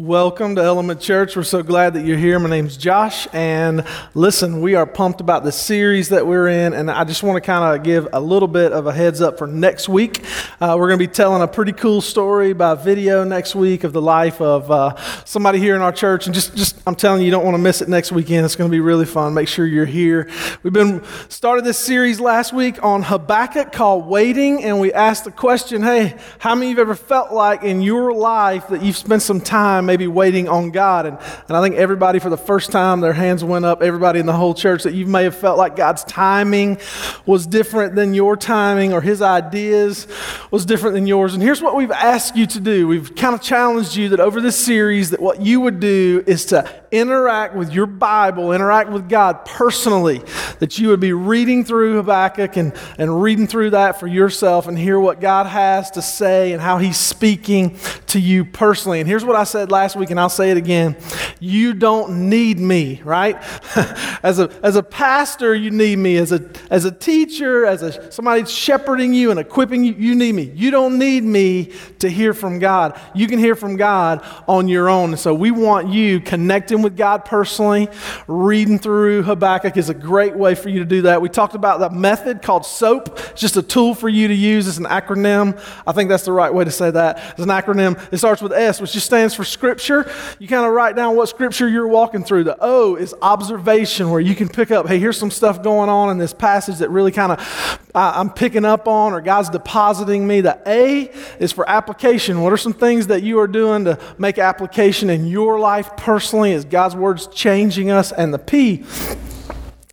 Welcome to Element Church. We're so glad that you're here. My name's Josh, and listen, we are pumped about the series that we're in, and I just want to kind of give a little bit of a heads up for next week. Uh, we're going to be telling a pretty cool story by video next week of the life of uh, somebody here in our church, and just, just I'm telling you, you don't want to miss it next weekend. It's going to be really fun. Make sure you're here. We've been started this series last week on Habakkuk called Waiting, and we asked the question, hey, how many of you have ever felt like in your life that you've spent some time maybe waiting on God. And, and I think everybody, for the first time, their hands went up, everybody in the whole church, that you may have felt like God's timing was different than your timing or his ideas was different than yours. And here's what we've asked you to do we've kind of challenged you that over this series, that what you would do is to interact with your Bible, interact with God personally, that you would be reading through Habakkuk and, and reading through that for yourself and hear what God has to say and how he's speaking to you personally. And here's what I said last last week, and I'll say it again. You don't need me, right? as, a, as a pastor, you need me. As a, as a teacher, as a, somebody shepherding you and equipping you, you need me. You don't need me to hear from God. You can hear from God on your own. And So we want you connecting with God personally. Reading through Habakkuk is a great way for you to do that. We talked about that method called SOAP. It's just a tool for you to use. It's an acronym. I think that's the right way to say that. It's an acronym. It starts with S, which just stands for Scripture you kind of write down what scripture you're walking through. The O is observation, where you can pick up, hey, here's some stuff going on in this passage that really kind of I'm picking up on, or God's depositing me. The A is for application. What are some things that you are doing to make application in your life personally? Is God's words changing us? And the P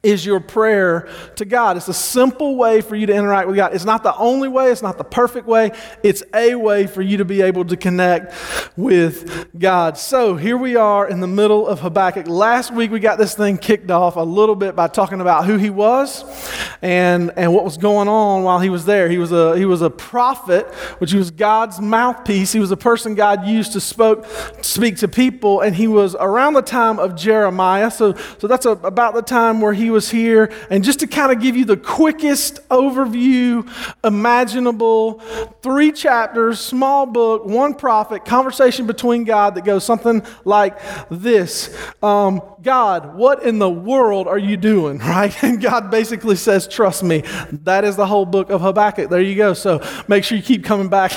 is your prayer to God. It's a simple way for you to interact with God. It's not the only way, it's not the perfect way, it's a way for you to be able to connect with God. So here we are in the middle of Habakkuk. Last week we got this thing kicked off a little bit by talking about who he was and, and what was going on while he was there. He was, a, he was a prophet, which was God's mouthpiece. He was a person God used to spoke, speak to people, and he was around the time of Jeremiah. So, so that's a, about the time where he was was here. And just to kind of give you the quickest overview imaginable, three chapters, small book, one prophet, conversation between God that goes something like this um, God, what in the world are you doing? Right? And God basically says, Trust me. That is the whole book of Habakkuk. There you go. So make sure you keep coming back.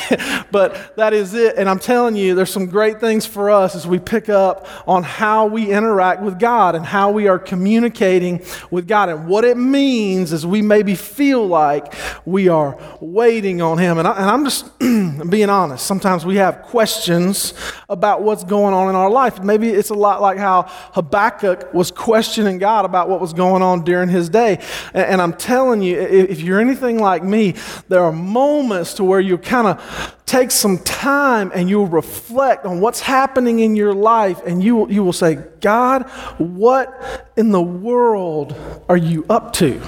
but that is it. And I'm telling you, there's some great things for us as we pick up on how we interact with God and how we are communicating with God and what it means is we maybe feel like we are waiting on Him. And, I, am just being honest. Sometimes we have questions about what's going on in our life. Maybe it's a lot like how Habakkuk was questioning God about what was going on during his day. And, and I'm telling you, if you're anything like me, there are moments to where you kind of take some time and you'll reflect on what's happening in your life and you, you will say, God, what in the world are you up to?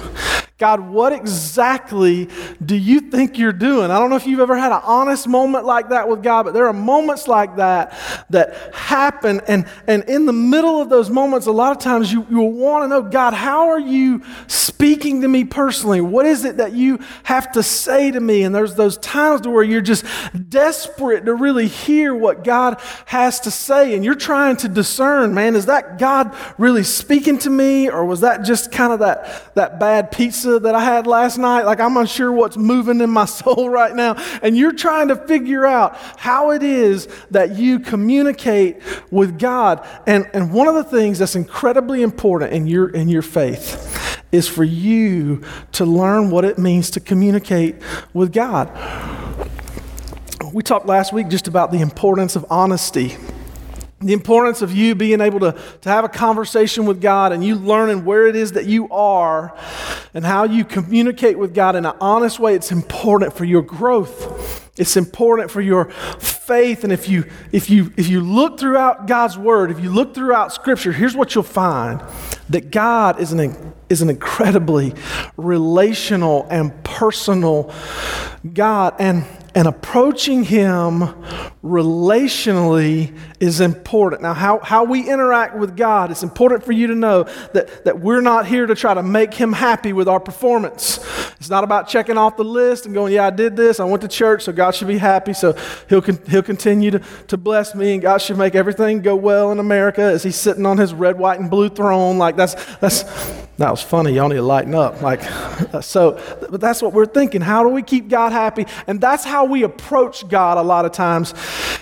God, what exactly do you think you're doing? I don't know if you've ever had an honest moment like that with God, but there are moments like that that happen. And, and in the middle of those moments, a lot of times you, you'll want to know, God, how are you speaking to me personally? What is it that you have to say to me? And there's those times to where you're just desperate to really hear what God has to say. And you're trying to discern, man, is that God really speaking to me? Or was that just kind of that, that bad pizza? That I had last night. Like, I'm unsure what's moving in my soul right now. And you're trying to figure out how it is that you communicate with God. And, and one of the things that's incredibly important in your, in your faith is for you to learn what it means to communicate with God. We talked last week just about the importance of honesty the importance of you being able to, to have a conversation with God and you learning where it is that you are and how you communicate with God in an honest way, it's important for your growth. It's important for your faith. And if you if you if you look throughout God's word, if you look throughout scripture, here's what you'll find that God is an is an incredibly relational and personal God. And and approaching Him relationally is important. Now, how, how we interact with God, it's important for you to know that, that we're not here to try to make Him happy with our performance. It's not about checking off the list and going, Yeah, I did this, I went to church, so God should be happy, so He'll, he'll continue to, to bless me, and God should make everything go well in America as He's sitting on His red, white, and blue throne. Like, that's, that's, that was funny. Y'all need to lighten up. Like, so, but that's what we're thinking. How do we keep God happy? And that's how we approach God a lot of times.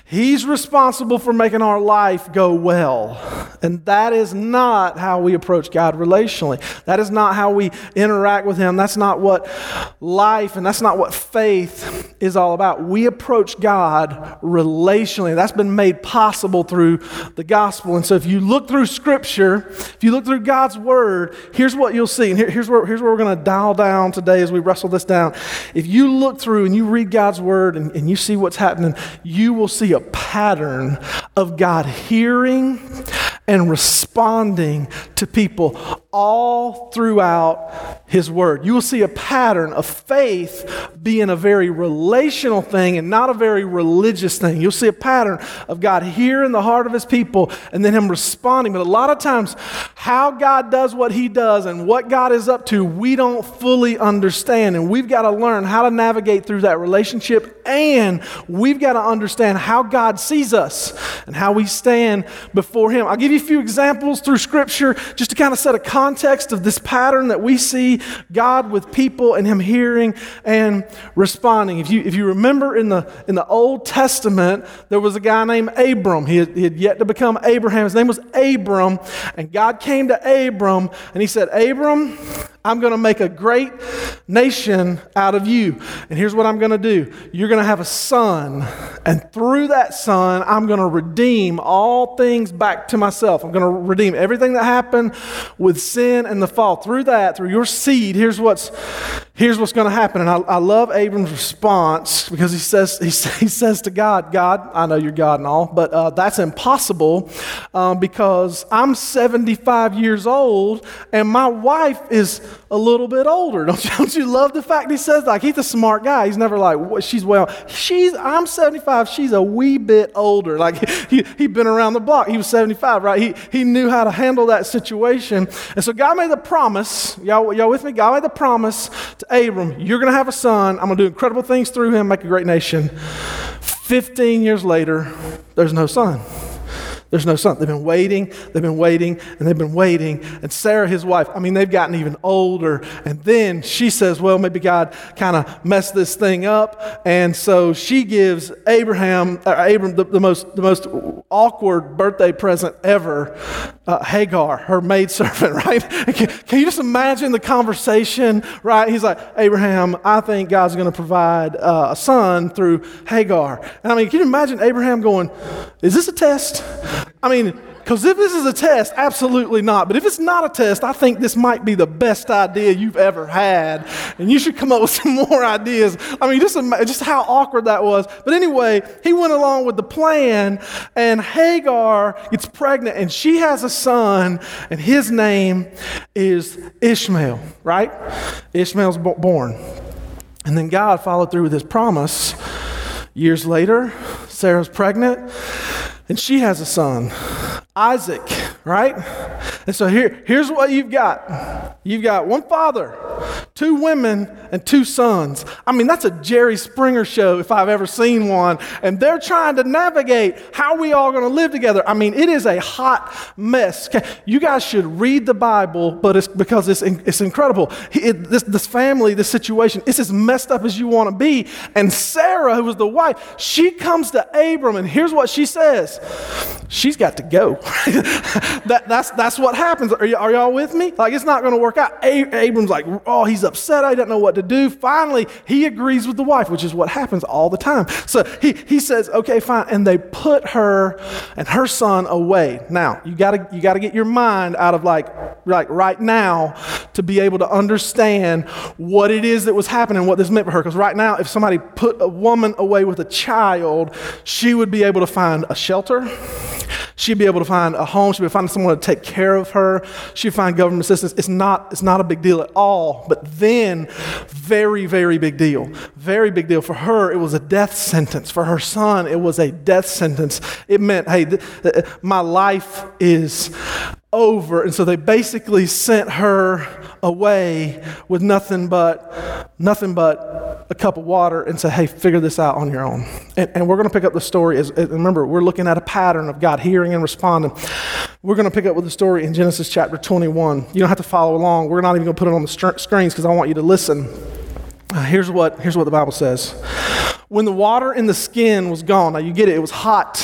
He's responsible for making our life go well. And that is not how we approach God relationally. That is not how we interact with Him. That's not what life and that's not what faith is all about. We approach God relationally. That's been made possible through the gospel. And so if you look through Scripture, if you look through God's Word, here's what you'll see. And here, here's, where, here's where we're going to dial down today as we wrestle this down. If you look through and you read God's Word and, and you see what's happening, you will see a pattern of God hearing and responding to people all throughout His Word. You will see a pattern of faith being a very relational thing and not a very religious thing. You'll see a pattern of God hearing the heart of His people and then Him responding. But a lot of times, how God does what He does and what God is up to, we don't fully understand. And we've got to learn how to navigate through that relationship and we've got to understand how God sees us and how we stand before Him. I'll give you a few examples through Scripture just to kind of set a context of this pattern that we see God with people and Him hearing and responding. If you, if you remember in the, in the Old Testament, there was a guy named Abram. He had, he had yet to become Abraham. His name was Abram. And God came to Abram and He said, Abram, I'm going to make a great nation out of you. And here's what I'm going to do you're going to have a son. And through that son, I'm going to redeem all things back to myself. I'm going to redeem everything that happened with sin and the fall. Through that, through your seed, here's what's, here's what's going to happen. And I, I love Abram's response because he says, he, he says to God, God, I know you're God and all, but uh, that's impossible um, because I'm 75 years old and my wife is a little bit older. Don't you, don't you love the fact he says like he's a smart guy. He's never like she's well. She's I'm 75. She's a wee bit older. Like he he'd been around the block. He was 75, right? He he knew how to handle that situation. And so God made the promise. Y'all y'all with me? God made the promise to Abram. You're gonna have a son. I'm gonna do incredible things through him. Make a great nation. 15 years later, there's no son. There's no son. They've been waiting, they've been waiting, and they've been waiting. And Sarah, his wife, I mean, they've gotten even older. And then she says, well, maybe God kind of messed this thing up. And so she gives Abraham, uh, Abram the, the, most, the most awkward birthday present ever uh, Hagar, her maidservant, right? Can, can, you just imagine the conversation, right? He's like, Abraham, I think God's going to provide uh, a son through Hagar. And I mean, can you imagine Abraham going, Is this a test? I mean, because if this is a test, absolutely not. But if it's not a test, I think this might be the best idea you've ever had. And you should come up with some more ideas. I mean, just, just how awkward that was. But anyway, he went along with the plan, and Hagar gets pregnant, and she has a son, and his name is Ishmael, right? Ishmael's born. And then God followed through with his promise. Years later, Sarah's pregnant, and she has a son. Isaac, right? And so here, here's what you've got you've got one father, two women, and two sons. I mean, that's a Jerry Springer show if I've ever seen one. And they're trying to navigate how we all going to live together. I mean, it is a hot mess. You guys should read the Bible, but it's because it's, it's incredible. It, this, this family, this situation, it's as messed up as you want to be. And Sarah, who was the wife, she comes to Abram, and here's what she says She's got to go. that, that's, that's what happens. Are, y- are y'all with me? Like, it's not going to work out. A- Abram's like, oh, he's upset. I don't know what to do. Finally, he agrees with the wife, which is what happens all the time. So he, he says, okay, fine. And they put her and her son away. Now, you got to you gotta get your mind out of like, like right now to be able to understand what it is that was happening, and what this meant for her. Because right now, if somebody put a woman away with a child, she would be able to find a shelter She'd be able to find a home. She'd be able to find someone to take care of her. She'd find government assistance. It's not, it's not a big deal at all. But then, very, very big deal. Very big deal. For her, it was a death sentence. For her son, it was a death sentence. It meant, hey, th- th- my life is over. And so they basically sent her away with nothing but nothing but a cup of water and said, hey, figure this out on your own. And, and we're going to pick up the story. As, remember, we're looking at a pattern of God hearing and responding. We're going to pick up with the story in Genesis chapter 21. You don't have to follow along. We're not even going to put it on the screens because I want you to listen. Uh, here's, what, here's what the Bible says. When the water in the skin was gone, now you get it, it was hot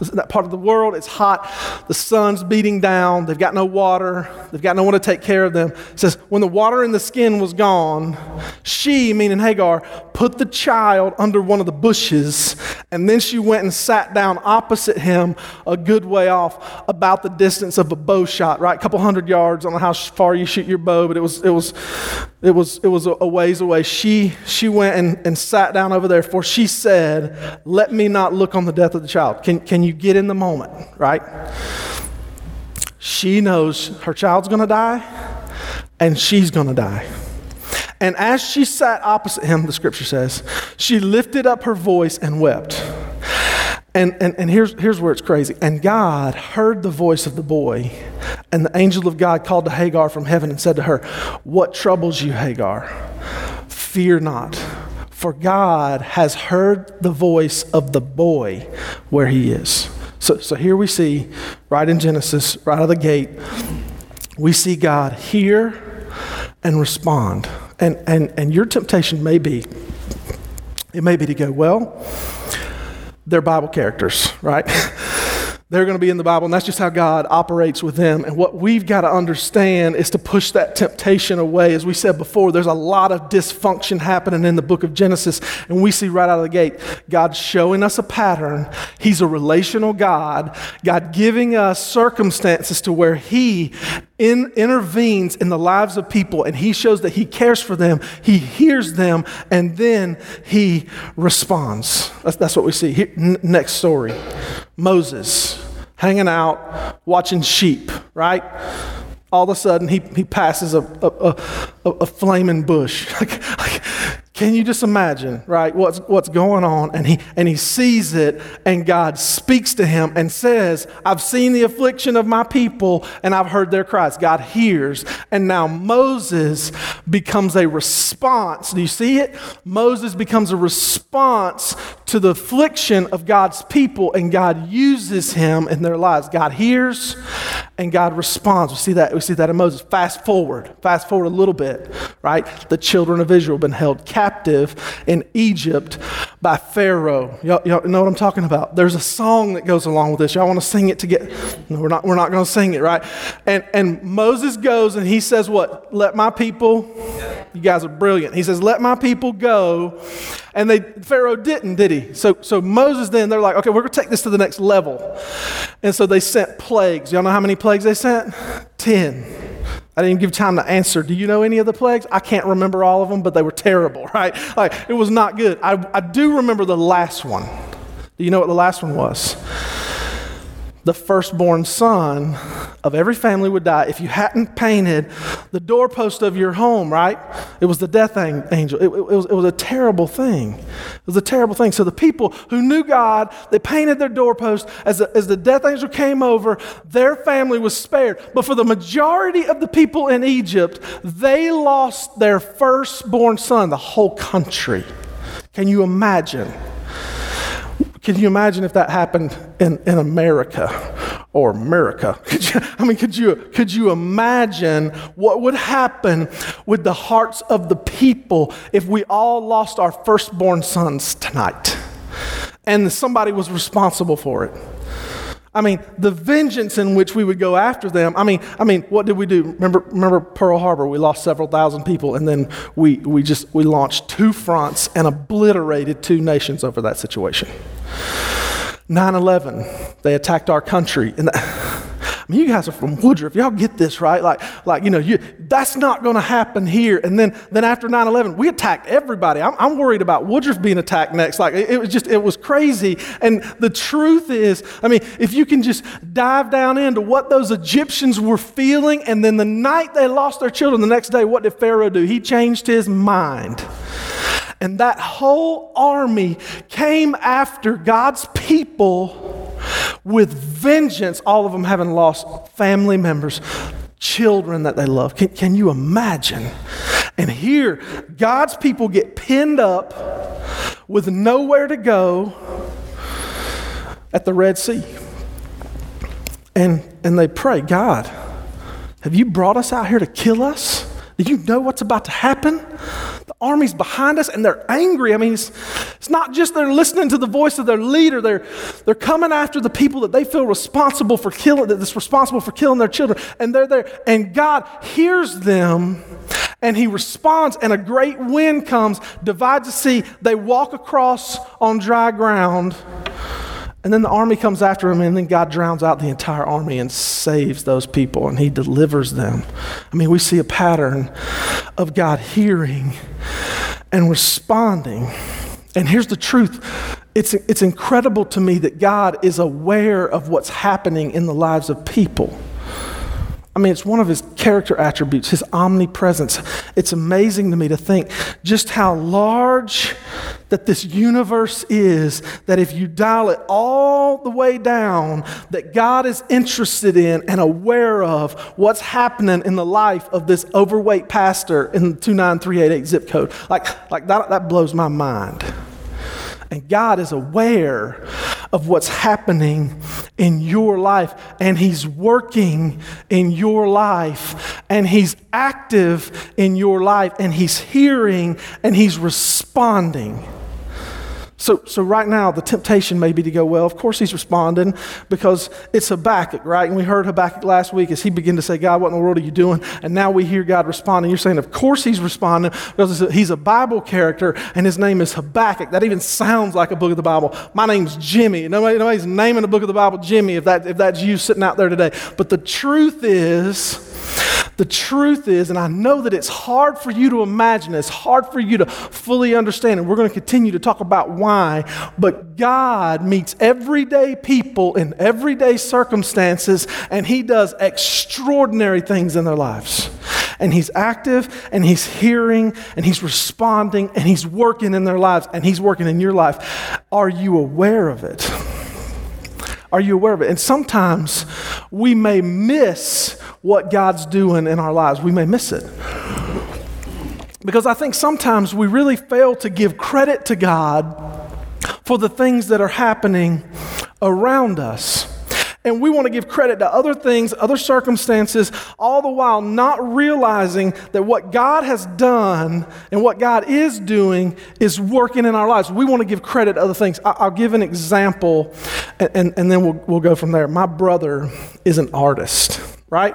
that part of the world. It's hot. The sun's beating down. They've got no water. They've got no one to take care of them. It says, when the water in the skin was gone, she, meaning Hagar, put the child under one of the bushes, and then she went and sat down opposite him a good way off, about the distance of a bow shot, right? A couple hundred yards. I don't know how far you shoot your bow, but it was, it was, it was, it was a ways away. She, she went and, and sat down over there, for she said, Let me not look on the death of the child. Can, can you get in the moment, right? She knows her child's to die and she's to die. And as she sat opposite him, the scripture says, she lifted up her voice and wept. And, and, and here's, here's where it's crazy. And God heard the voice of the boy, and the angel of God called to Hagar from heaven and said to her, What troubles you, Hagar? Fear not, for God has heard the voice of the boy where he is. So, so here we see, right in Genesis, right out of the gate, we see God hear and respond. And, and, and your temptation may be, it may be to go, well, they're Bible characters, right? They're going to be in the Bible, and that's just how God operates with them. And what we've got to understand is to push that temptation away. As we said before, there's a lot of dysfunction happening in the book of Genesis, and we see right out of the gate God showing us a pattern. He's a relational God, God giving us circumstances to where He in, intervenes in the lives of people, and He shows that He cares for them, He hears them, and then He responds. That's, that's what we see. Here, n- next story Moses hanging out, watching sheep, right? All of a sudden, he, he passes a, a, a, a flaming bush. like, like, can you just imagine, right, what's, what's going on? And he, and he sees it, and God speaks to him and says, I've seen the affliction of my people, and I've heard their cries. God hears. And now Moses becomes a response. Do you see it? Moses becomes a response to the affliction of God's people, and God uses him in their lives. God hears, and God responds. We see that, we see that in Moses. Fast forward, fast forward a little bit, right? The children of Israel have been held captive captive in Egypt by Pharaoh. Y'all, y'all, know what I'm talking about? There's a song that goes along with this. Y'all want to sing it to get? No, we're not. We're not going to sing it, right? And and Moses goes and he says, "What? Let my people." You guys are brilliant. He says, "Let my people go," and they Pharaoh didn't, did he? So so Moses then they're like, "Okay, we're going to take this to the next level," and so they sent plagues. Y'all know how many plagues they sent? Ten. I didn't give time to answer. Do you know any of the plagues? I can't remember all of them, but they were terrible, right? Like, it was not good. I, I do remember the last one. Do you know what the last one was? The firstborn son of every family would die if you hadn't painted the doorpost of your home, right? It was the death angel. It, it, was, it was a terrible thing. It was a terrible thing. So the people who knew God, they painted their doorpost. As as the death angel came over, their family was spared. But for the majority of the people in Egypt, they lost their firstborn son, the whole country. Can you imagine? Can you imagine if that happened in, in America or America? You, I mean, could you, could you imagine what would happen with the hearts of the people if we all lost our firstborn sons tonight and somebody was responsible for it? I mean, the vengeance in which we would go after them. I mean, I mean, what did we do? Remember, remember Pearl Harbor? We lost several thousand people, and then we, we just we launched two fronts and obliterated two nations over that situation. 9 11, they attacked our country. And mean, you guys are from Woodruff. Y'all get this, right? Like, like you know, you, that's not going to happen here. And then, then after 9 11, we attacked everybody. I'm, I'm, worried about Woodruff being attacked next. Like, it, it was just, it was crazy. And the truth is, I mean, if you can just dive down into what those Egyptians were feeling, and then the night they lost their children, the next day, what did Pharaoh do? He changed his mind. And that whole army came after God's people with vengeance, all of them having lost family members, children that they love. Can, can you imagine? And here, God's people get pinned up with nowhere to go at the Red Sea. And, and they pray, God, have you brought us out here to kill us? Do you know what's about to happen? The army's behind us and they're angry. I mean, it's, it's not just they're listening to the voice of their leader, they're, they're coming after the people that they feel responsible for killing, that's responsible for killing their children. And they're there. And God hears them and he responds, and a great wind comes, divides the sea. They walk across on dry ground. And then the army comes after him, and then God drowns out the entire army and saves those people, and he delivers them. I mean, we see a pattern of God hearing and responding. And here's the truth it's, it's incredible to me that God is aware of what's happening in the lives of people. I mean, it's one of his character attributes, his omnipresence. It's amazing to me to think just how large that this universe is, that if you dial it all the way down, that God is interested in and aware of what's happening in the life of this overweight pastor in the 29388 zip code. Like, like that, that blows my mind. And God is aware of what's happening in your life, and He's working in your life, and He's active in your life, and He's hearing and He's responding. So, so right now, the temptation may be to go, well, of course he's responding because it's Habakkuk, right? And we heard Habakkuk last week as he began to say, God, what in the world are you doing? And now we hear God responding. You're saying, of course he's responding because he's a Bible character and his name is Habakkuk. That even sounds like a book of the Bible. My name's Jimmy. Nobody, nobody's naming a book of the Bible Jimmy if, that, if that's you sitting out there today. But the truth is, the truth is, and I know that it's hard for you to imagine, it's hard for you to fully understand, and we're going to continue to talk about why, but God meets everyday people in everyday circumstances, and He does extraordinary things in their lives. And He's active, and He's hearing, and He's responding, and He's working in their lives, and He's working in your life. Are you aware of it? Are you aware of it? And sometimes we may miss what God's doing in our lives. We may miss it. Because I think sometimes we really fail to give credit to God for the things that are happening around us. And we want to give credit to other things, other circumstances, all the while not realizing that what God has done and what God is doing is working in our lives. We want to give credit to other things. I'll give an example and, and, and then we'll, we'll go from there. My brother is an artist right?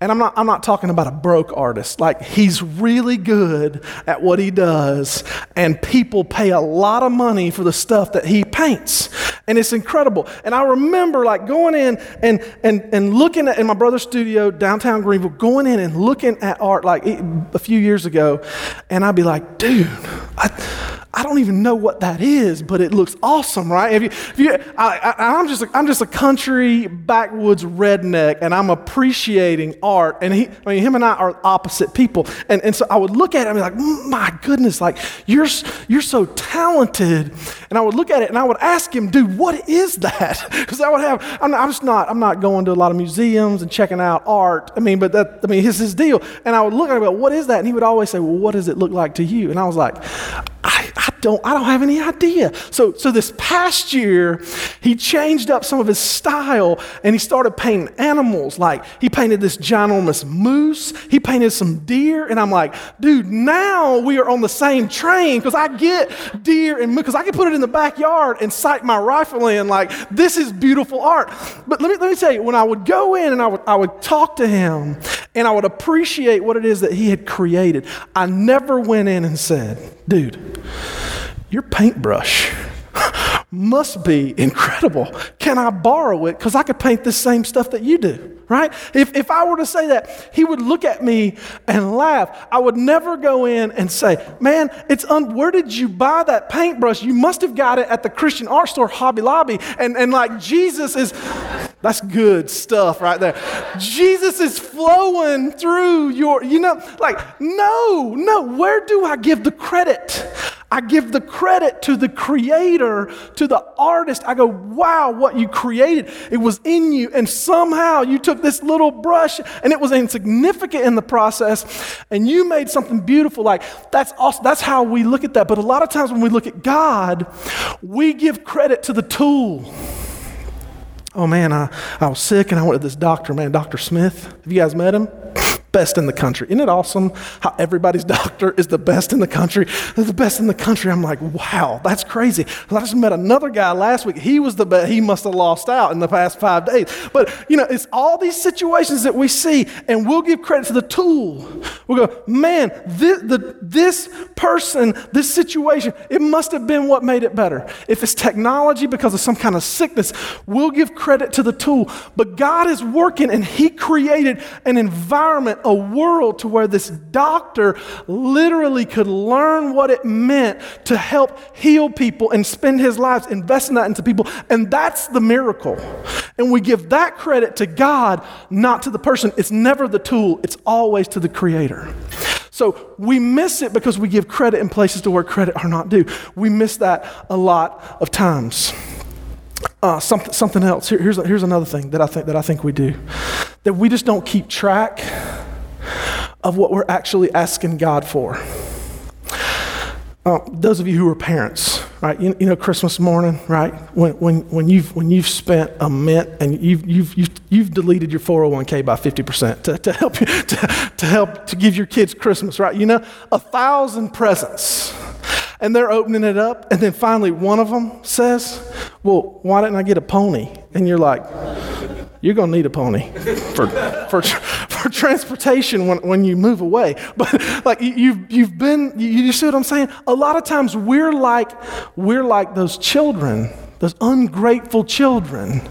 And I'm not, I'm not talking about a broke artist. Like, he's really good at what he does, and people pay a lot of money for the stuff that he paints. And it's incredible. And I remember, like, going in and, and, and looking at, in my brother's studio, downtown Greenville, going in and looking at art, like, a few years ago, and I'd be like, dude, I, I don't even know what that is, but it looks awesome, right? If you, if you, I, am just, a, I'm just a country backwoods redneck, and I'm appreciating art. And he, I mean, him and I are opposite people. And, and so I would look at it and be like, my goodness, like you're, you're so talented. And I would look at it and I would ask him, dude, what is that? Because I would have, I'm, I'm, just not, I'm not going to a lot of museums and checking out art. I mean, but that, I mean, his his deal. And I would look at him, what is that? And he would always say, well, what does it look like to you? And I was like, I, I don't, I don't have any idea. So, so this past year, he changed up some of his style and he started painting animals. Like he painted this ginormous moose, he painted some deer, and I'm like, dude, now we are on the same train because I get deer and because I can put it in the backyard and sight my rifle in. Like this is beautiful art. But let me let me tell you, when I would go in and I would I would talk to him and I would appreciate what it is that he had created, I never went in and said, dude your paintbrush. must be incredible. Can I borrow it? Because I could paint the same stuff that you do right? If, if I were to say that, he would look at me and laugh. I would never go in and say, Man, it's un- where did you buy that paintbrush? You must have got it at the Christian art store, Hobby Lobby. And, and like Jesus is, that's good stuff right there. Jesus is flowing through your, you know, like, no, no, where do I give the credit? I give the credit to the creator, to the artist. I go, wow, what you created, it was in you. And somehow you took this little brush and it was insignificant in the process and you made something beautiful. Like, that's awesome. That's how we look at that. But a lot of times when we look at God, we give credit to the tool. Oh man, I, I was sick and I went to this doctor, man, Dr. Smith. Have you guys met him? Best in the country. Isn't it awesome how everybody's doctor is the best in the country? They're the best in the country. I'm like, wow, that's crazy. I just met another guy last week. He was the best. He must have lost out in the past five days. But, you know, it's all these situations that we see, and we'll give credit to the tool. We'll go, man, this, the, this person, this situation, it must have been what made it better. If it's technology because of some kind of sickness, we'll give credit to the tool. But God is working, and He created an environment a world to where this doctor literally could learn what it meant to help heal people and spend his lives investing that into people. And that's the miracle. And we give that credit to God, not to the person. It's never the tool, it's always to the creator. So we miss it because we give credit in places to where credit are not due. We miss that a lot of times. Uh, something, something else. Here, here's, here's another thing that I think that I think we do, that we just don't keep track of what we're actually asking God for. Uh, those of you who are parents, right? You, you, know, Christmas morning, right? When, when, when, you've, when you've spent a mint and you've, you've, you've, you've deleted your 401k by 50% to, to help you, to, to help to give your kids Christmas, right? You know, a thousand presents. And they're opening it up. And then finally, one of them says, Well, why didn't I get a pony? And you're like, you're going to need a pony for, for, for transportation when, when you move away. But like you've, you've been, you, you see what I'm saying? A lot of times we're like, we're like those children, those ungrateful children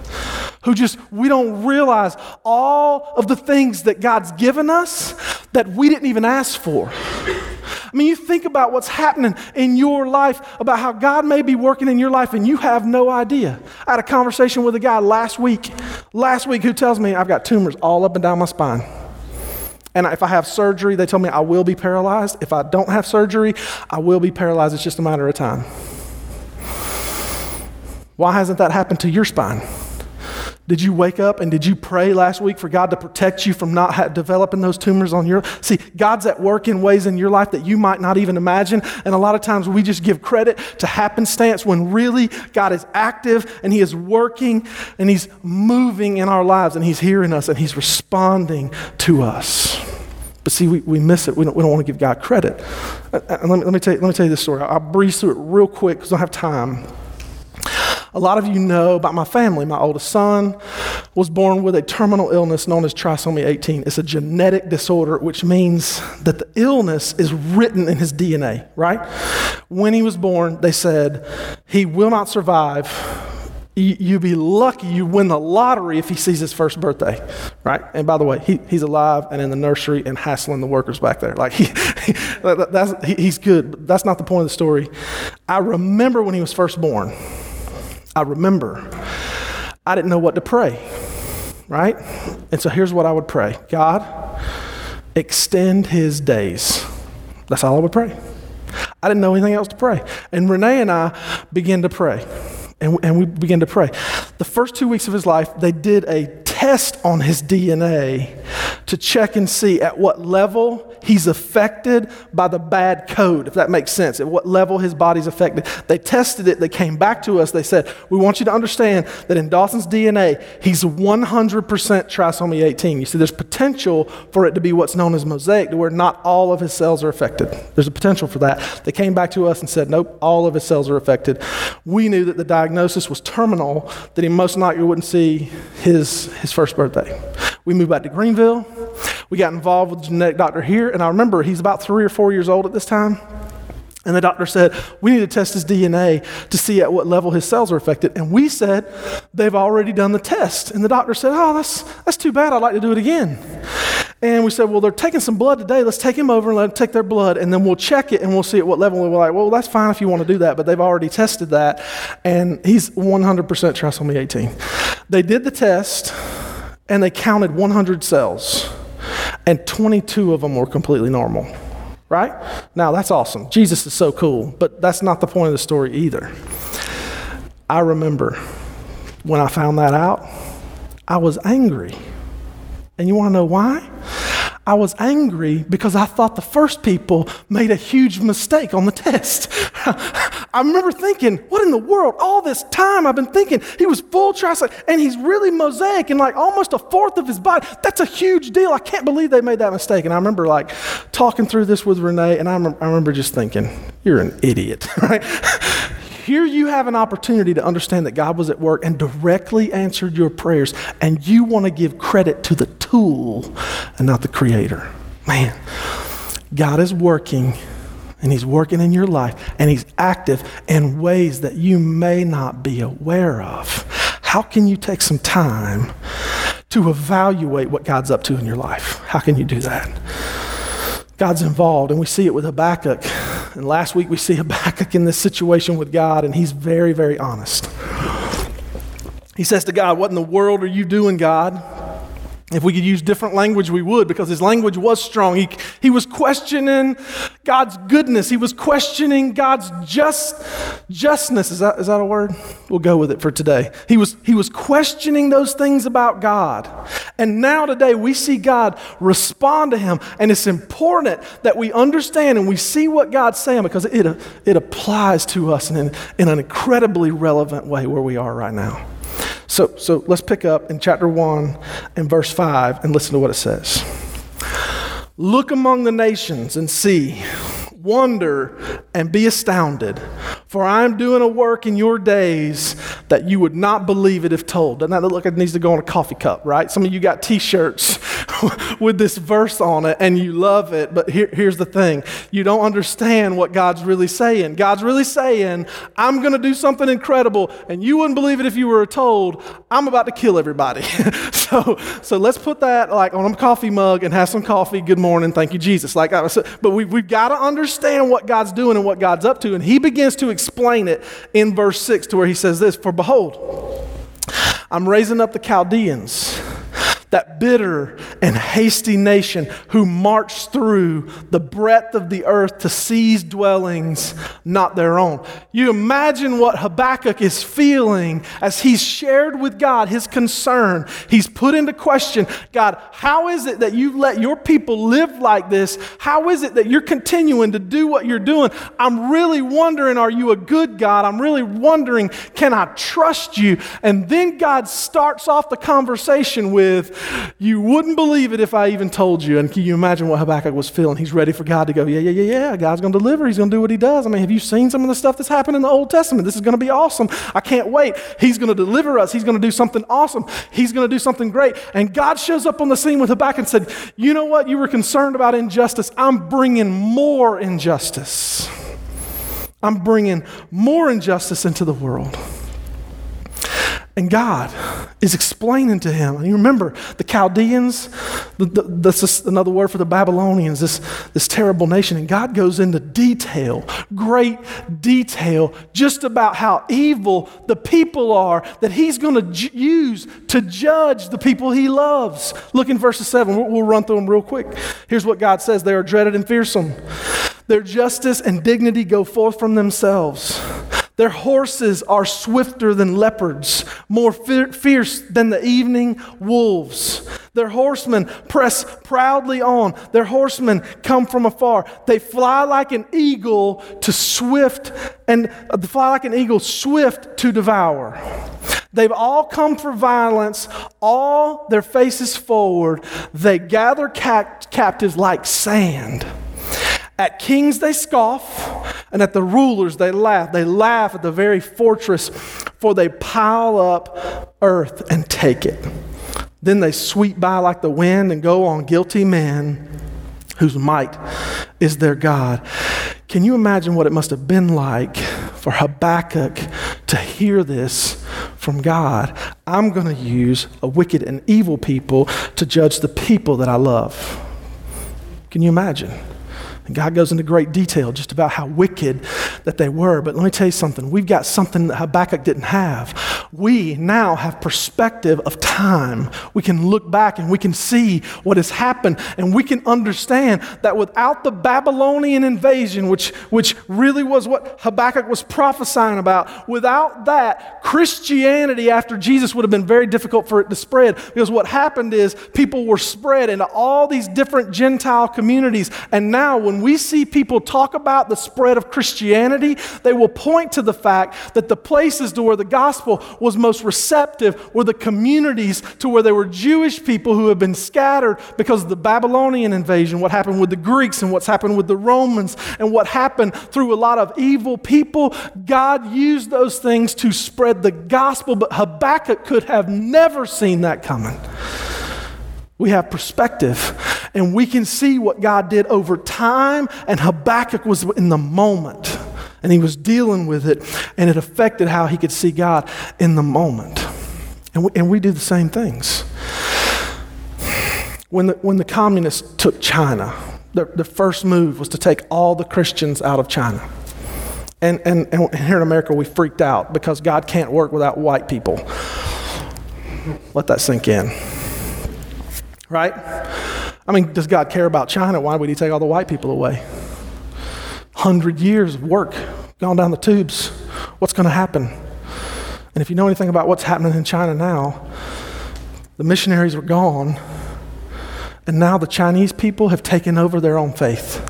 who just, we don't realize all of the things that God's given us that we didn't even ask for. I mean, you think about what's happening in your life, about how God may be working in your life, and you have no idea. I had a conversation with a guy last week, last week, who tells me I've got tumors all up and down my spine. And if I have surgery, they tell me I will be paralyzed. If I don't have surgery, I will be paralyzed. It's just a matter of time. Why hasn't that happened to your spine? Did you wake up and did you pray last week for God to protect you from not developing those tumors on your? See, God's at work in ways in your life that you might not even imagine. And a lot of times we just give credit to happenstance when really God is active and He is working and He's moving in our lives and He's hearing us and He's responding to us. But see, we, we miss it. We don't, we don't want to give God credit. Uh, uh, let, me, let, me tell you, let me tell you this story. I'll breeze through it real quick because I don't have time. A lot of you know about my family. My oldest son was born with a terminal illness known as trisomy 18. It's a genetic disorder, which means that the illness is written in his DNA, right? When he was born, they said he will not survive you'd be lucky you win the lottery if he sees his first birthday, right? And by the way, he, he's alive and in the nursery and hassling the workers back there. Like, he, that's, he, he's good. That's not the point of the story. I remember when he was first born. I remember I didn't know what to pray, right? And so here's what I would pray God, extend his days. That's all I would pray. I didn't know anything else to pray. And Renee and I began to pray. And, and we began to pray. The first two weeks of his life, they did a test on his DNA to check and see at what level he's affected by the bad code, if that makes sense, at what level his body's affected. They tested it, they came back to us, they said, We want you to understand that in Dawson's DNA, he's 100% trisomy 18. You see, there's potential for it to be what's known as mosaic, to where not all of his cells are affected. There's a potential for that. They came back to us and said, Nope, all of his cells are affected. We knew that the diagnosis was terminal, that he most likely wouldn't see his, his his first birthday. We moved back to Greenville. We got involved with the genetic doctor here, and I remember he's about three or four years old at this time. And the doctor said, We need to test his DNA to see at what level his cells are affected. And we said, They've already done the test. And the doctor said, Oh, that's, that's too bad. I'd like to do it again. And we said, Well, they're taking some blood today. Let's take him over and let them take their blood. And then we'll check it and we'll see at what level. And we're like, Well, that's fine if you want to do that. But they've already tested that. And he's 100% trisomy 18. They did the test and they counted 100 cells. And 22 of them were completely normal right? Now, that's awesome. Jesus is so cool, but that's not the point of the story either. I remember when I found that out, I was angry. And you want to know why? I was angry because I thought the first people made a huge mistake on the test. I remember thinking, what in the world? All this time I've been thinking he was full trisomy and he's really mosaic and like almost a fourth of his body. That's a huge deal. I can't believe they made that mistake. And I remember like talking through this with Renee and I remember just thinking, you're an idiot, right? Here you have an opportunity to understand that God was at work and directly answered your prayers, and you want to give credit to the tool and not the creator. Man, God is working and He's working in your life and He's active in ways that you may not be aware of. How can you take some time to evaluate what God's up to in your life? How can you do that? God's involved, and we see it with Habakkuk. And last week we see Habakkuk in this situation with God, and he's very, very honest. He says to God, What in the world are you doing, God? If we could use different language, we would, because his language was strong. He, he was questioning God's goodness. He was questioning God's just justness. Is that, is that a word? We'll go with it for today. He was, he was questioning those things about God. And now today we see God respond to him. And it's important that we understand and we see what God's saying because it, it applies to us in in an incredibly relevant way where we are right now. So, so let's pick up in chapter 1 and verse 5 and listen to what it says. Look among the nations and see, wonder and be astounded, for I am doing a work in your days that you would not believe it if told. Doesn't that look like it needs to go on a coffee cup, right? Some of you got t shirts with this verse on it and you love it, but here, here's the thing you don't understand what God's really saying. God's really saying, I'm going to do something incredible, and you wouldn't believe it if you were told, I'm about to kill everybody. so, so let's put that like on a coffee mug and have some coffee. Good morning. Thank you, Jesus. Like but we, we've got to understand what God's doing and what God's up to. And he begins to explain it in verse 6 to where he says this For behold, I'm raising up the Chaldeans that bitter and hasty nation who marched through the breadth of the earth to seize dwellings not their own. You imagine what Habakkuk is feeling as he's shared with God his concern. He's put into question God, how is it that you let your people live like this? How is it that you're continuing to do what you're doing? I'm really wondering, are you a good God? I'm really wondering, can I trust you? And then God starts off the conversation with, you wouldn't believe it if I even told you. And can you imagine what Habakkuk was feeling? He's ready for God to go, yeah, yeah, yeah, yeah. God's going to deliver. He's going to do what he does. I mean, have you seen some of the stuff that's happened in the Old Testament? This is going to be awesome. I can't wait. He's going to deliver us. He's going to do something awesome. He's going to do something great. And God shows up on the scene with Habakkuk and said, you know what? You were concerned about injustice. I'm bringing more injustice. I'm bringing more injustice into the world. And God is explaining to him. And you remember the Chaldeans, the, the, this is another word for the Babylonians, this, this terrible nation. And God goes into detail, great detail, just about how evil the people are that he's going to j- use to judge the people he loves. Look in verses 7. We'll, we'll run through them real quick. Here's what God says They are dreaded and fearsome. Their justice and dignity go forth from themselves. Their horses are swifter than leopards, more fierce than the evening wolves. Their horsemen press proudly on. Their horsemen come from afar. They fly like an eagle to swift and uh, fly like an eagle swift to devour. They've all come for violence, all their faces forward. They gather cap- captives like sand. At kings they scoff, and at the rulers they laugh. They laugh at the very fortress, for they pile up earth and take it. Then they sweep by like the wind and go on guilty men whose might is their God. Can you imagine what it must have been like for Habakkuk to hear this from God? I'm going to use a wicked and evil people to judge the people that I love. Can you imagine? And God goes into great detail just about how wicked that they were. But let me tell you something. We've got something that Habakkuk didn't have. We now have perspective of time. We can look back and we can see what has happened, and we can understand that without the Babylonian invasion, which, which really was what Habakkuk was prophesying about, without that, Christianity after Jesus would have been very difficult for it to spread. Because what happened is people were spread into all these different Gentile communities. And now, when when we see people talk about the spread of Christianity, they will point to the fact that the places to where the gospel was most receptive were the communities to where there were Jewish people who had been scattered because of the Babylonian invasion, what happened with the Greeks and what's happened with the Romans, and what happened through a lot of evil people. God used those things to spread the gospel, but Habakkuk could have never seen that coming. We have perspective and we can see what God did over time. And Habakkuk was in the moment and he was dealing with it and it affected how he could see God in the moment. And we, and we do the same things. When the, when the communists took China, the, the first move was to take all the Christians out of China. And, and, and here in America, we freaked out because God can't work without white people. Let that sink in right? I mean, does God care about China? Why would He take all the white people away? Hundred years of work gone down the tubes. What's going to happen? And if you know anything about what's happening in China now, the missionaries were gone, and now the Chinese people have taken over their own faith.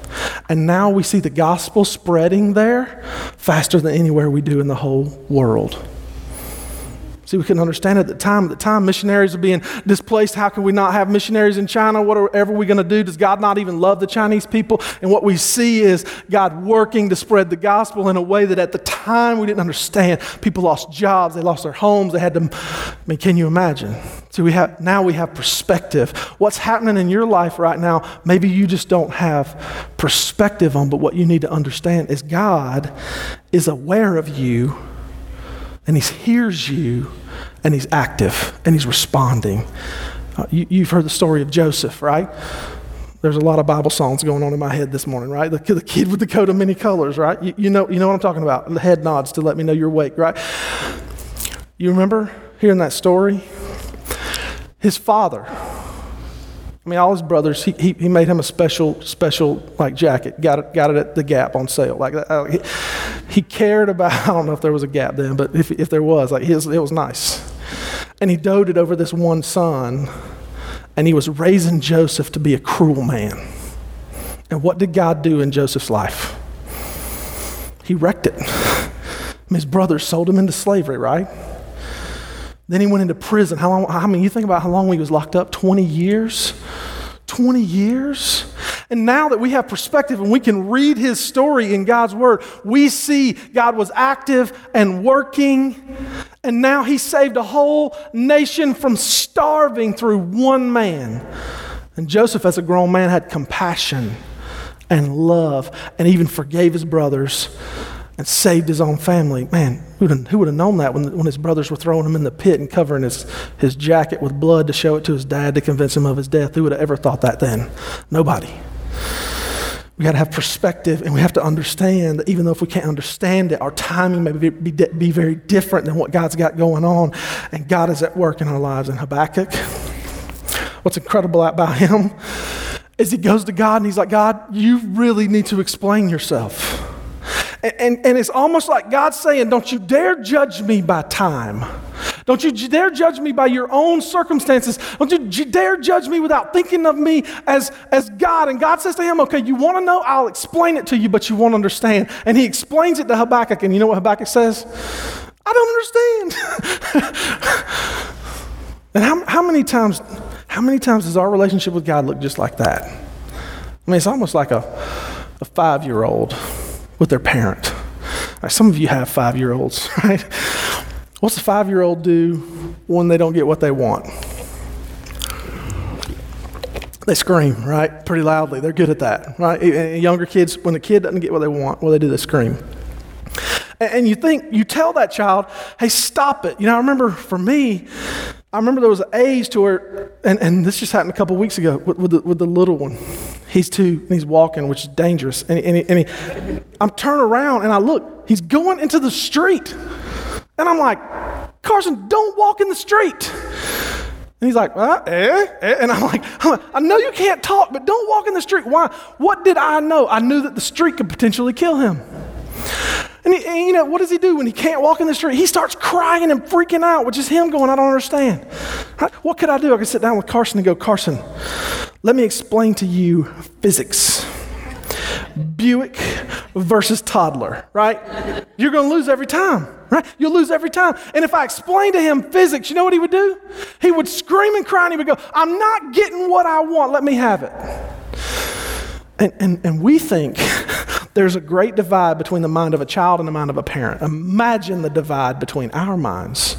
And now we see the gospel spreading there faster than anywhere we do in the whole world. See, we couldn't understand at the time. At the time, missionaries are being displaced. How can we not have missionaries in China? Whatever are we going to do? Does God not even love the Chinese people? And what we see is God working to spread the gospel in a way that at the time we didn't understand. People lost jobs, they lost their homes, they had to. I mean, can you imagine? See, we have now we have perspective. What's happening in your life right now? Maybe you just don't have perspective on. But what you need to understand is God is aware of you and he hears you and he's active and he's responding. Uh, you, have heard the story of Joseph, right? There's a lot of Bible songs going on in my head this morning, right? The, the kid with the coat of many colors, right? You, you, know, you know what I'm talking about. The head nods to let me know you're awake, right? You remember hearing that story? His father, I mean, all his brothers, he, he, he, made him a special, special like jacket. Got it, got it at the Gap on sale. Like. Uh, he, he, cared about. I don't know if there was a Gap then, but if, if there was, like his, it was nice. And he doted over this one son, and he was raising Joseph to be a cruel man. And what did God do in Joseph's life? He wrecked it. His brothers sold him into slavery, right? Then he went into prison. How long? I mean, you think about how long he was locked up 20 years? 20 years? And now that we have perspective and we can read his story in God's word, we see God was active and working. And now he saved a whole nation from starving through one man. And Joseph, as a grown man, had compassion and love and even forgave his brothers and saved his own family. Man, who would have known that when, when his brothers were throwing him in the pit and covering his, his jacket with blood to show it to his dad to convince him of his death? Who would have ever thought that then? Nobody. We got to have perspective and we have to understand that even though if we can't understand it, our timing may be, be, be very different than what God's got going on. And God is at work in our lives. And Habakkuk, what's incredible about him is he goes to God and he's like, God, you really need to explain yourself. And, and, and, it's almost like God saying, Don't you dare judge me by time. Don't you dare judge me by your own circumstances. Don't you dare judge me without thinking of me as, as God. And God says to him, Okay, you want to know? I'll explain it to you, but you won't understand. And he explains it to Habakkuk. And you know what Habakkuk says? I don't understand. and how, how many times how many times does our relationship with God look just like that? I mean, it's almost like a, a five year old with their parent. Some of you have five year olds, right? What's a five year old do when they don't get what they want? they scream, right? Pretty loudly. They're good at that, right? And younger kids, when the kid doesn't get what they want, what they do, they scream. And you think, you tell that child, hey, stop it. You know, I remember for me, I remember there was an age to where, and, and this just happened a couple weeks ago with, with, the, with the little one. He's two, and he's walking, which is dangerous. And, and, he, and he, I'm turning around and I look, he's going into the street. And I'm like, Carson, don't walk in the street. And he's like, eh, eh? And I'm like, I know you can't talk, but don't walk in the street. Why? What did I know? I knew that the street could potentially kill him. And, he, and, you know, what does he do when he can't walk in the street? He starts crying and freaking out, which is him going, I don't understand. What could I do? I could sit down with Carson and go, Carson, let me explain to you physics. Buick versus toddler, right? You're going to lose every time, right? You'll lose every time. And if I explained to him physics, you know what he would do? He would scream and cry and he would go, I'm not getting what I want. Let me have it. And, and, and we think there's a great divide between the mind of a child and the mind of a parent. Imagine the divide between our minds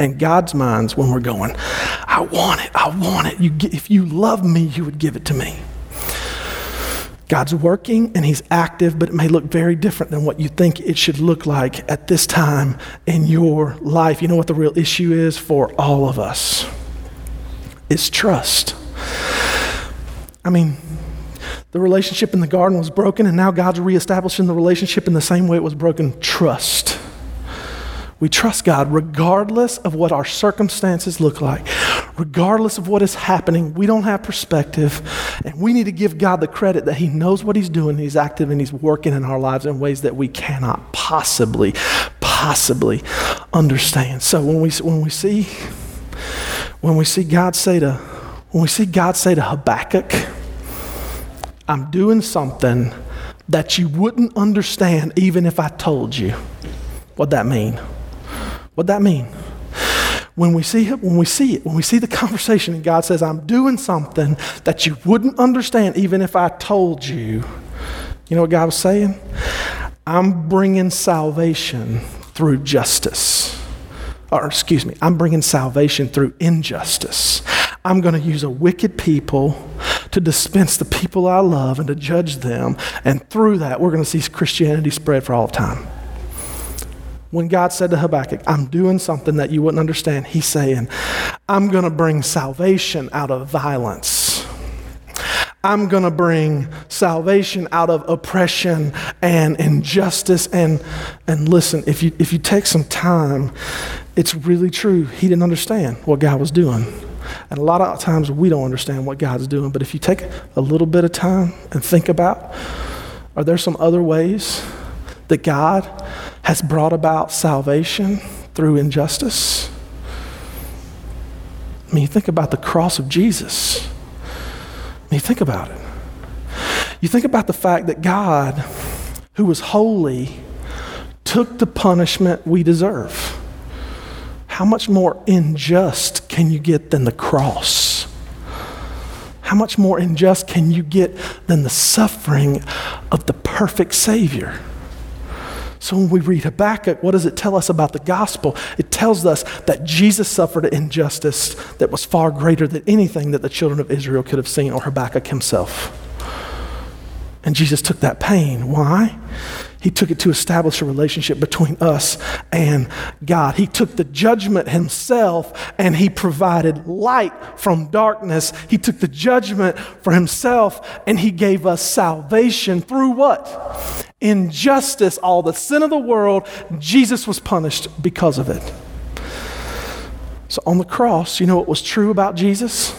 and God's minds when we're going, I want it, I want it. You, if you love me, you would give it to me. God's working and He's active, but it may look very different than what you think it should look like at this time in your life. You know what the real issue is for all of us? It's trust. I mean, the relationship in the garden was broken, and now God's reestablishing the relationship in the same way it was broken trust. We trust God regardless of what our circumstances look like, regardless of what is happening. We don't have perspective, and we need to give God the credit that He knows what He's doing, He's active, and He's working in our lives in ways that we cannot possibly, possibly understand. So when we, when we see when we see God say to when we see God say to Habakkuk, I'm doing something that you wouldn't understand even if I told you. What that mean? What that mean? When we see it, when we see it, when we see the conversation and God says, I'm doing something that you wouldn't understand even if I told you. You know what God was saying? I'm bringing salvation through justice. Or, excuse me, I'm bringing salvation through injustice. I'm going to use a wicked people to dispense the people I love and to judge them. And through that, we're going to see Christianity spread for all of time. When God said to Habakkuk, I'm doing something that you wouldn't understand, he's saying, I'm going to bring salvation out of violence. I'm going to bring salvation out of oppression and injustice. And, and listen, if you, if you take some time, it's really true. He didn't understand what God was doing. And a lot of times we don't understand what God's doing. But if you take a little bit of time and think about, are there some other ways that God has brought about salvation through injustice? I mean, think about the cross of Jesus. I mean, think about it. You think about the fact that God, who was holy, took the punishment we deserve. How much more unjust can you get than the cross? How much more unjust can you get than the suffering of the perfect Savior? So when we read Habakkuk, what does it tell us about the gospel? It tells us that Jesus suffered an injustice that was far greater than anything that the children of Israel could have seen or Habakkuk himself. And Jesus took that pain. Why? He took it to establish a relationship between us and God. He took the judgment himself and he provided light from darkness. He took the judgment for himself and he gave us salvation through what? Injustice, all the sin of the world. Jesus was punished because of it. So on the cross, you know what was true about Jesus?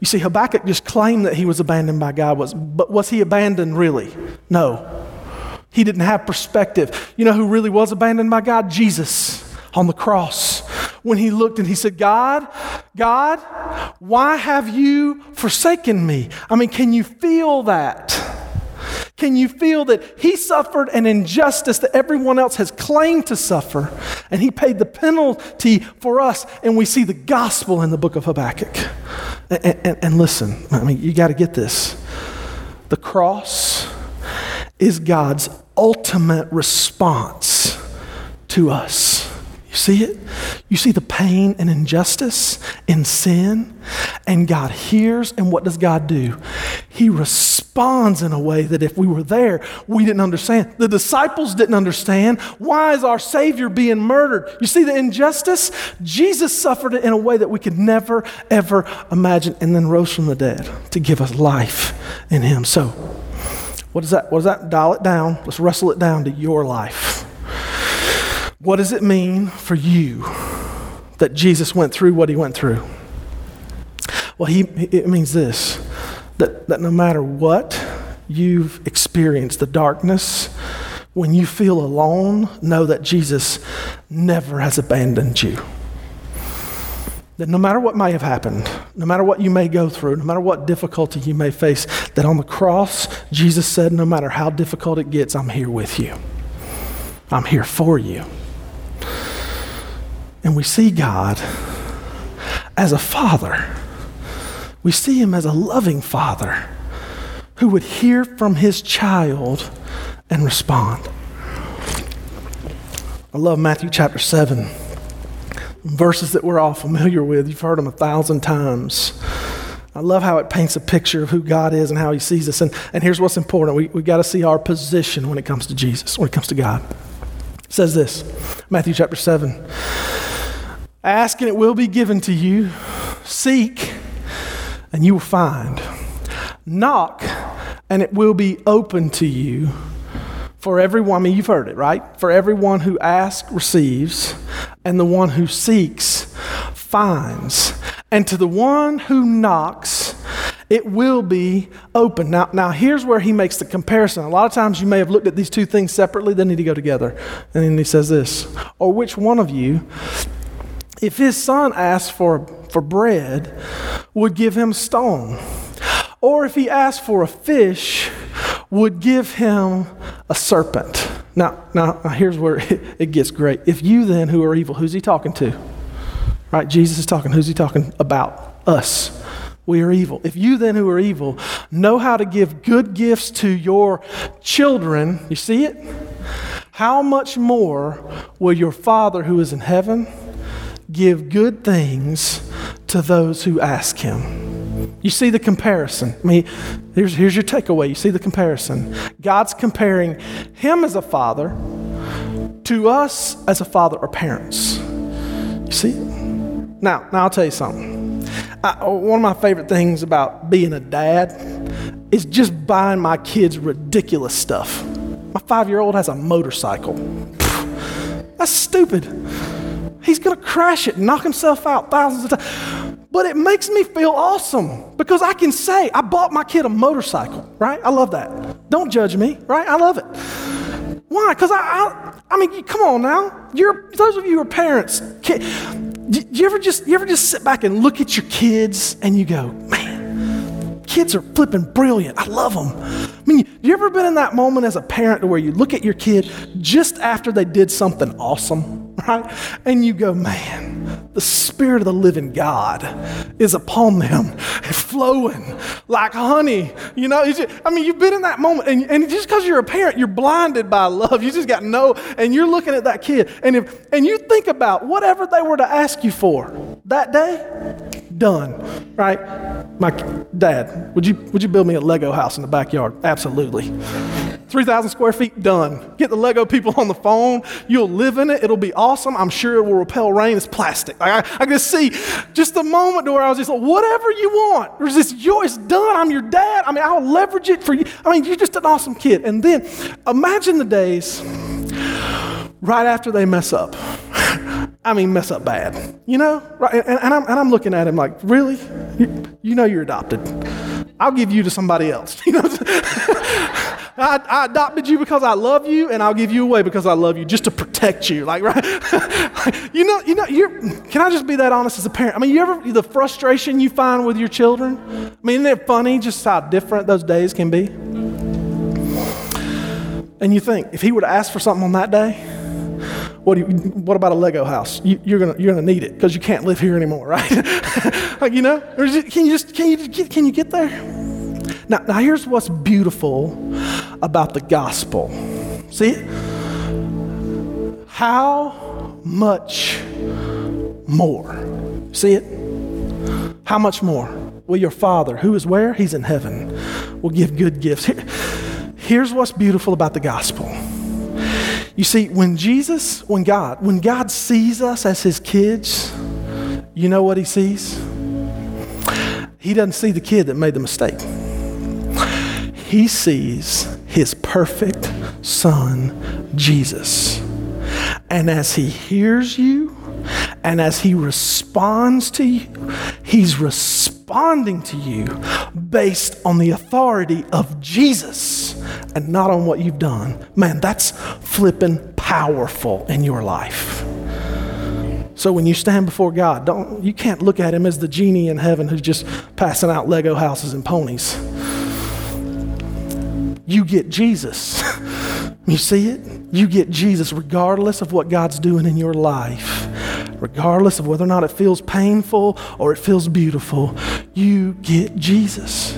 You see, Habakkuk just claimed that he was abandoned by God, was, but was he abandoned really? No. He didn't have perspective. You know who really was abandoned by God? Jesus on the cross. When he looked and he said, God, God, why have you forsaken me? I mean, can you feel that? Can you feel that he suffered an injustice that everyone else has claimed to suffer? And he paid the penalty for us. And we see the gospel in the book of Habakkuk. And, and, and listen, I mean, you got to get this. The cross is God's ultimate response to us. You see it? You see the pain and injustice and sin, And God hears, and what does God do? He responds in a way that if we were there, we didn't understand. The disciples didn't understand. Why is our Savior being murdered? You see the injustice? Jesus suffered it in a way that we could never, ever imagine, and then rose from the dead to give us life in Him. So, what does that? What does that? Dial it down. Let's wrestle it down to your life. What does it mean for you that Jesus went through what he went through? Well, he, it means this that, that no matter what you've experienced, the darkness, when you feel alone, know that Jesus never has abandoned you. That no matter what may have happened, no matter what you may go through, no matter what difficulty you may face, that on the cross, Jesus said, No matter how difficult it gets, I'm here with you. I'm here for you. And we see God as a father. We see him as a loving father who would hear from his child and respond. I love Matthew chapter 7, verses that we're all familiar with. You've heard them a thousand times. I love how it paints a picture of who God is and how he sees us. And, and here's what's important we, we got to see our position when it comes to Jesus, when it comes to God. It says this Matthew chapter 7 Ask and it will be given to you. Seek and you will find. Knock and it will be open to you. For everyone, I mean, you've heard it, right? For everyone who asks receives, and the one who seeks finds. And to the one who knocks, it will be open. Now, now here's where he makes the comparison. A lot of times you may have looked at these two things separately, they need to go together. And then he says this Or which one of you, if his son asked for, for bread, would give him stone. Or if he asked for a fish, would give him a serpent. Now, now, here's where it gets great. If you then, who are evil, who's he talking to? Right? Jesus is talking. Who's he talking about? Us. We are evil. If you then, who are evil, know how to give good gifts to your children, you see it? How much more will your Father who is in heaven? give good things to those who ask him. You see the comparison. I mean, here's, here's your takeaway. You see the comparison. God's comparing him as a father to us as a father or parents. You see? Now, now I'll tell you something. I, one of my favorite things about being a dad is just buying my kids ridiculous stuff. My five year old has a motorcycle. That's stupid. He's going to crash it, knock himself out thousands of times. But it makes me feel awesome because I can say, I bought my kid a motorcycle, right? I love that. Don't judge me, right? I love it. Why? Because I, I, I mean, come on now. You're, those of you who are parents, kid, you ever just, you ever just sit back and look at your kids and you go, man, kids are flipping brilliant. I love them. I mean, you ever been in that moment as a parent where you look at your kid just after they did something awesome? right? And you go, man, the Spirit of the living God is upon them, flowing like honey. You know, just, I mean, you've been in that moment, and, and just because you're a parent, you're blinded by love. You just got no, and you're looking at that kid, and if and you think about whatever they were to ask you for that day, done, right? My dad, would you would you build me a Lego house in the backyard? Absolutely. 3,000 square feet, done. Get the Lego people on the phone. You'll live in it. It'll be awesome. I'm sure it will repel rain. It's plastic. Like I, I can see just the moment where I was just like, whatever you want. There's this joy. It's done. I'm your dad. I mean, I'll leverage it for you. I mean, you're just an awesome kid. And then imagine the days right after they mess up. I mean, mess up bad. You know? Right? And, and, I'm, and I'm looking at him like, really? You, you know you're adopted. I'll give you to somebody else. You know? I, I, adopted you because I love you, and I'll give you away because I love you, just to protect you. Like, right? you know, you know. You're, can I just be that honest as a parent? I mean, you ever the frustration you find with your children? I mean, isn't it funny just how different those days can be? And you think if he would have asked for something on that day, what, you, what about a Lego house? You, are gonna you're gonna need it because you can't live here anymore, right? like you know, can you just can you get, can you get there? Now, now here's what's beautiful about the gospel. See, how much more? See it? how much more will your Father, who is where? He's in heaven, will give good gifts. Here, here's what's beautiful about the gospel. You see, when Jesus, when God, when God sees us as his kids, you know what he sees? He doesn't see the kid that made the mistake. He sees his perfect son, Jesus. And as he hears you, and as he responds to you, he's responding to you based on the authority of Jesus and not on what you've done. Man, that's flipping powerful in your life. So when you stand before God, don't you can't look at him as the genie in heaven who's just passing out Lego houses and ponies. You get Jesus. you see it? You get Jesus regardless of what God's doing in your life regardless of whether or not it feels painful or it feels beautiful, you get Jesus.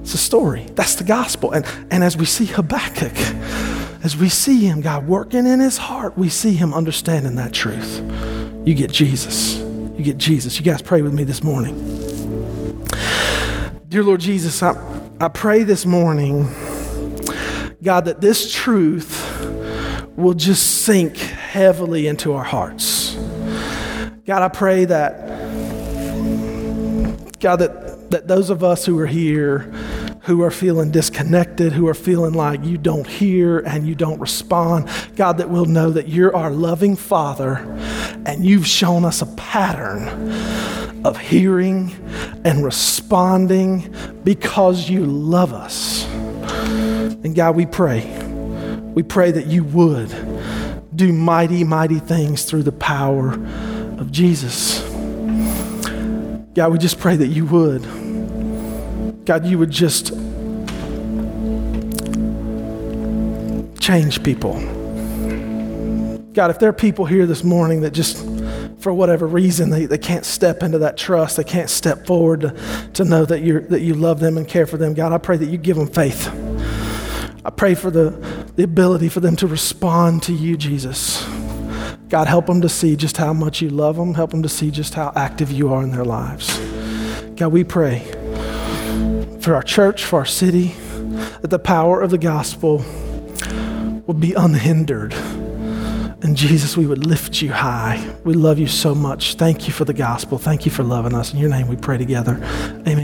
It's a story. That's the gospel. And, and as we see Habakkuk, as we see him, God working in his heart, we see him understanding that truth. You get Jesus. You get Jesus. You guys pray with me this morning. Dear Lord Jesus, I, I pray this morning, God, that this truth will just sink heavily into our hearts. God, I pray that, God, that, that those of us who are here, who are feeling disconnected, who are feeling like you don't hear and you don't respond, God, that we'll know that you're our loving Father and you've shown us a pattern of hearing and responding because you love us. And God, we pray, we pray that you would do mighty, mighty things through the power of Jesus. God, we just pray that you would. God, you would just change people. God, if there are people here this morning that just, for whatever reason, they, they can't step into that trust, they can't step forward to, to know that, you're, that you love them and care for them, God, I pray that you give them faith. I pray for the, the ability for them to respond to you, Jesus. God, help them to see just how much you love them. Help them to see just how active you are in their lives. God, we pray for our church, for our city, that the power of the gospel will be unhindered. And Jesus, we would lift you high. We love you so much. Thank you for the gospel. Thank you for loving us. In your name we pray together. Amen.